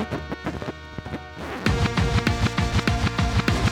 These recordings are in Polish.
Thank you.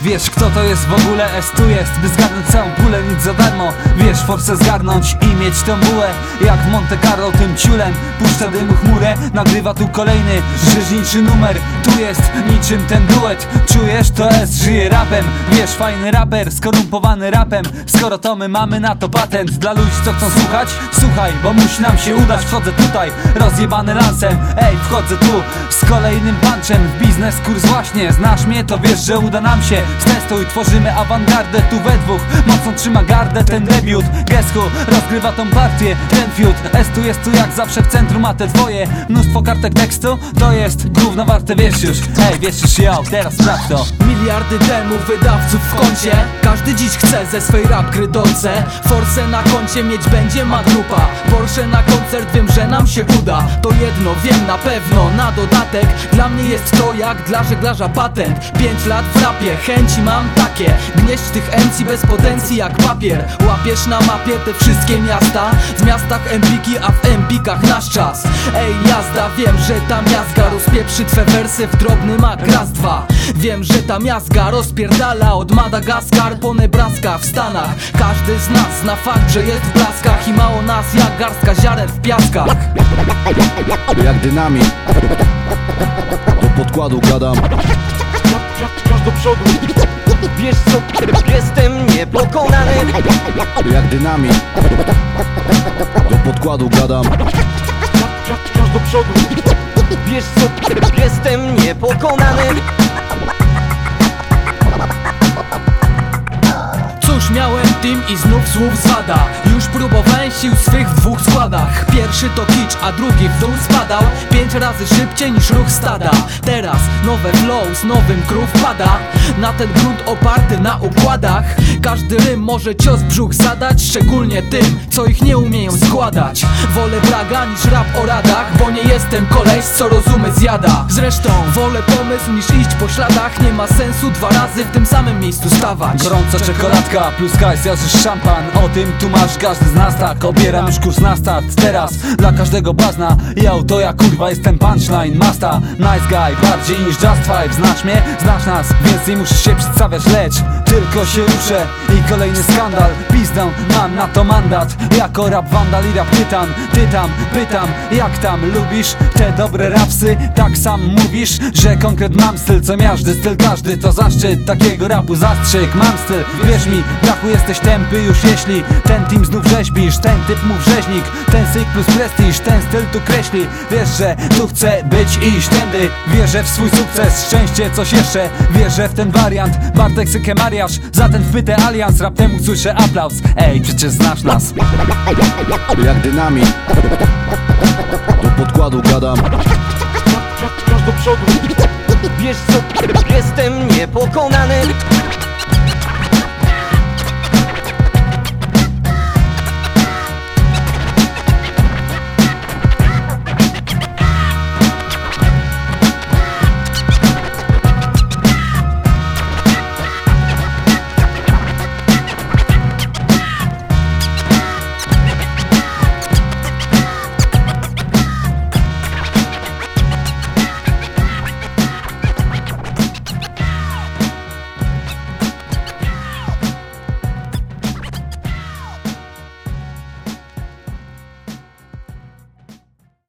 Wiesz kto to jest w ogóle, S tu jest By zgarnąć całą pulę, nic za darmo. Wiesz, forsę zgarnąć i mieć tą bułę Jak w Monte Carlo tym ciulem Puszcza dymu chmurę, nagrywa tu kolejny Rzeźniczy numer, tu jest niczym ten duet Czujesz, to S żyje rapem. Wiesz, fajny raper, skorumpowany rapem. Skoro to my mamy na to patent Dla ludzi co chcą słuchać, słuchaj Bo musi nam się udać, wchodzę tutaj Rozjebany lansem, ej, wchodzę tu Z kolejnym punchem w biznes kurs właśnie Znasz mnie, to wiesz, że uda nam się Stestuj, tworzymy awangardę tu we dwóch. Mocno trzyma gardę ten debiut. Gesku rozgrywa tą partię. Ten fiut, S tu jest tu jak zawsze w centrum A te twoje mnóstwo kartek tekstu To jest gówno warte wiesz już. Ej, wiesz już ja, teraz sprawdź to. Miliardy temu wydawców w koncie. Każdy dziś chce ze swej rap gry dolce. Force na koncie mieć będzie ma grupa. Porsche na koncert wiem, że nam się uda. To jedno wiem na pewno, na dodatek. Dla mnie jest to jak dla żeglarza patent. Pięć lat w rapie, chęci mam takie. Gnieść tych MC bez potencji jak papier. Łapiesz na mapie te wszystkie miasta. W miastach Empiki, a w Empikach nasz czas. Ej jazda, wiem, że ta miazga Rozpieprzy twe wersy w drobny mak. Raz, dwa. Wiem, że ta miazga rozpierdala od Madagaskar po Nebraska w Stanach. Każdy z nas zna fakt, że jest w blaskach I mało nas jak garstka ziaren w piaskach. Jak dynamit. Do podkładu gadam. Wciąż do przodu niepokonany Jak dynamit. Do podkładu gadam. Wciąż do przodu. Wiesz co, jestem niepokonany team i znów słów zwada Już próbowałem sił swych w dwóch składach. Pierwszy to kicz, a drugi w dół spadał. Pięć razy szybciej niż ruch stada. Teraz nowe flow z nowym krów pada. Na ten grunt oparty na układach. Każdy rym może cios brzuch zadać Szczególnie tym, co ich nie umieją składać. Wolę braga niż rap o radach Bo nie jestem koleś, co rozumy zjada. Zresztą wolę pomysł niż iść po śladach. Nie ma sensu dwa razy w tym samym miejscu stawać. Gorąca czekoladka plus kajs, jarzysz szampan. O tym tu masz każdy z nas tak. Obieram już kurs na start Teraz dla każdego błazna Yo, to ja kurwa jestem punchline Masta, nice guy Bardziej niż just five. Znasz mnie? Znasz nas Więc nie musisz się przedstawiać. Lecz tylko się ruszę I kolejny skandal. Pizdą, mam na to mandat. Jako rap wandal i rap tytan. Tytam, pytam Jak tam lubisz te dobre rapsy? Tak sam mówisz Że konkret mam styl Co miażdży styl każdy To zaszczyt. Takiego rapu zastrzyk Mam styl, wierz mi Brachu jesteś tępy już jeśli Ten team znów rzeźbisz Ten typ mów rzeźnik Ten syk plus prestiż Ten styl tu kreśli. Wiesz, że tu chcę być i iść tędy Wierzę w swój sukces Szczęście, coś jeszcze. Wierzę w ten wariant Bartek Sykę Mariasz Za ten wpytę alians. Raptemu słyszę aplauz. Ej, przecież znasz nas. Jak dynamit. Do podkładu gadam. Do przodu. Wiesz co, jestem niepokonany